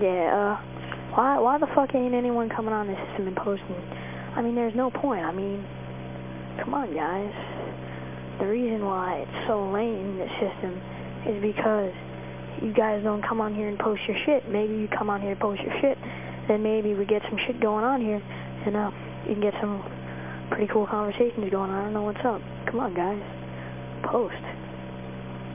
Yeah, uh, why, why the fuck ain't anyone coming on the system and posting? I mean, there's no point. I mean, come on, guys. The reason why it's so lame, the system, is because you guys don't come on here and post your shit. Maybe you come on here and post your shit, then maybe we get some shit going on here, and uh, you can get some pretty cool conversations going on. I don't know what's up. Come on, guys. Post.